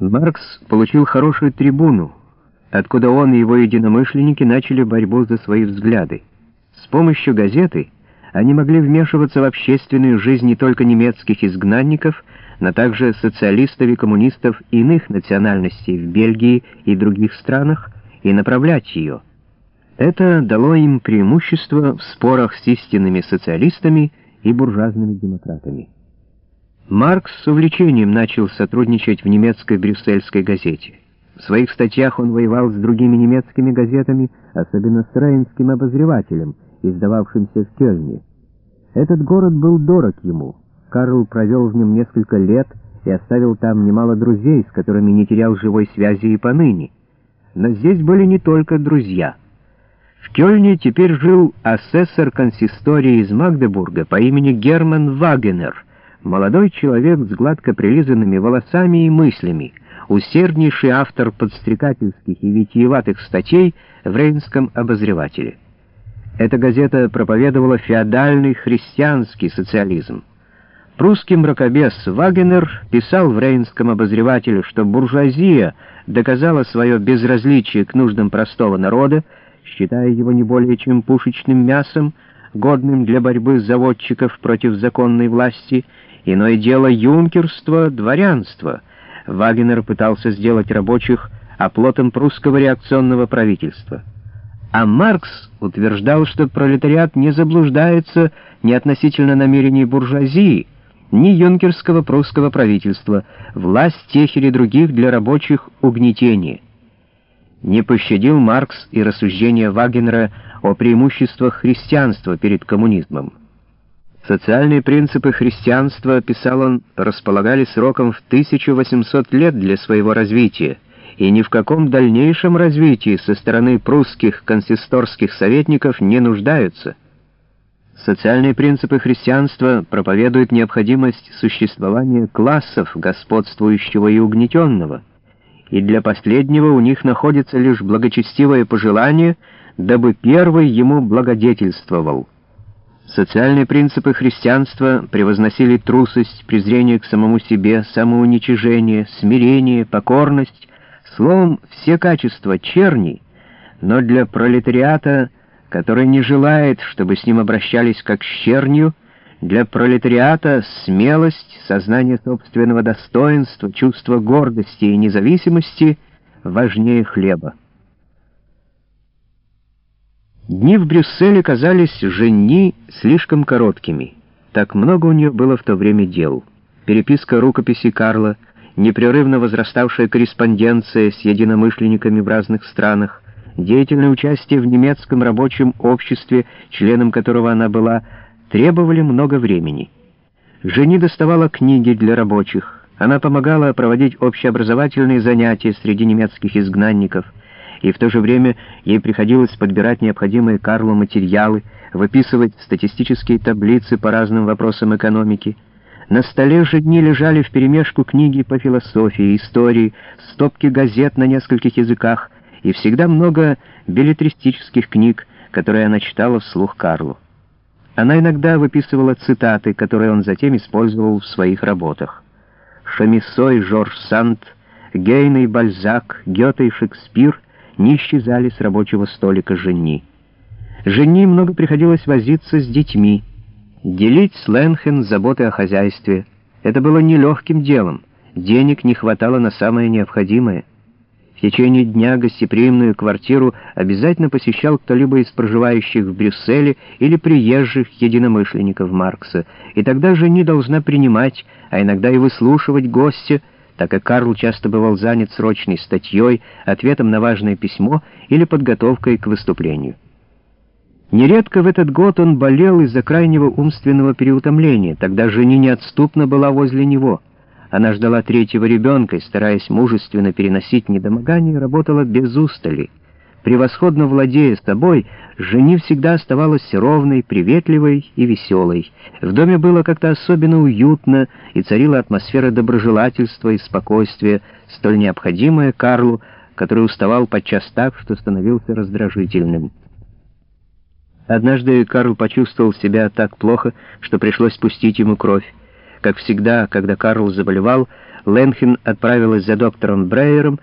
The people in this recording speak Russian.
Маркс получил хорошую трибуну, откуда он и его единомышленники начали борьбу за свои взгляды. С помощью газеты они могли вмешиваться в общественную жизнь не только немецких изгнанников, но также социалистов и коммунистов иных национальностей в Бельгии и других странах и направлять ее. Это дало им преимущество в спорах с истинными социалистами и буржуазными демократами. Маркс с увлечением начал сотрудничать в немецкой брюссельской газете. В своих статьях он воевал с другими немецкими газетами, особенно с Рейнским обозревателем, издававшимся в Кёльне. Этот город был дорог ему. Карл провел в нем несколько лет и оставил там немало друзей, с которыми не терял живой связи и поныне. Но здесь были не только друзья. В Кёльне теперь жил асессор консистории из Магдебурга по имени Герман Вагенер — Молодой человек с гладко прилизанными волосами и мыслями, усерднейший автор подстрекательских и витиеватых статей в Рейнском обозревателе. Эта газета проповедовала феодальный христианский социализм. Прусский мракобес Вагенер писал в Рейнском обозревателе, что буржуазия доказала свое безразличие к нуждам простого народа, считая его не более чем пушечным мясом, годным для борьбы заводчиков против законной власти, Иное дело юнкерство, дворянство. Вагнер пытался сделать рабочих оплотом прусского реакционного правительства. А Маркс утверждал, что пролетариат не заблуждается ни относительно намерений буржуазии, ни юнкерского прусского правительства, власть тех или других для рабочих угнетение. Не пощадил Маркс и рассуждения Вагнера о преимуществах христианства перед коммунизмом. Социальные принципы христианства, писал он, располагали сроком в 1800 лет для своего развития, и ни в каком дальнейшем развитии со стороны прусских консисторских советников не нуждаются. Социальные принципы христианства проповедуют необходимость существования классов, господствующего и угнетенного, и для последнего у них находится лишь благочестивое пожелание, дабы первый ему благодетельствовал. Социальные принципы христианства превозносили трусость, презрение к самому себе, самоуничижение, смирение, покорность, словом, все качества черни, но для пролетариата, который не желает, чтобы с ним обращались как с чернью, для пролетариата смелость, сознание собственного достоинства, чувство гордости и независимости важнее хлеба. Дни в Брюсселе казались Жени слишком короткими. Так много у нее было в то время дел. Переписка рукописей Карла, непрерывно возраставшая корреспонденция с единомышленниками в разных странах, деятельное участие в немецком рабочем обществе, членом которого она была, требовали много времени. Жени доставала книги для рабочих. Она помогала проводить общеобразовательные занятия среди немецких изгнанников — и в то же время ей приходилось подбирать необходимые Карлу материалы, выписывать статистические таблицы по разным вопросам экономики. На столе же дни лежали вперемешку книги по философии, истории, стопки газет на нескольких языках и всегда много билетристических книг, которые она читала вслух Карлу. Она иногда выписывала цитаты, которые он затем использовал в своих работах. Шамисо и Жорж Санд, Гейн и Бальзак, Гёте и Шекспир не исчезали с рабочего столика жени. Жени много приходилось возиться с детьми, делить с Ленхен заботы о хозяйстве. Это было нелегким делом, денег не хватало на самое необходимое. В течение дня гостеприимную квартиру обязательно посещал кто-либо из проживающих в Брюсселе или приезжих единомышленников Маркса, и тогда жени должна принимать, а иногда и выслушивать гостя, так как Карл часто бывал занят срочной статьей, ответом на важное письмо или подготовкой к выступлению. Нередко в этот год он болел из-за крайнего умственного переутомления, тогда жени неотступно была возле него. Она ждала третьего ребенка и, стараясь мужественно переносить недомогание, работала без устали — Превосходно владея собой, жени всегда оставалась ровной, приветливой и веселой. В доме было как-то особенно уютно, и царила атмосфера доброжелательства и спокойствия, столь необходимая Карлу, который уставал подчас так, что становился раздражительным. Однажды Карл почувствовал себя так плохо, что пришлось пустить ему кровь. Как всегда, когда Карл заболевал, Ленхен отправилась за доктором Брейером,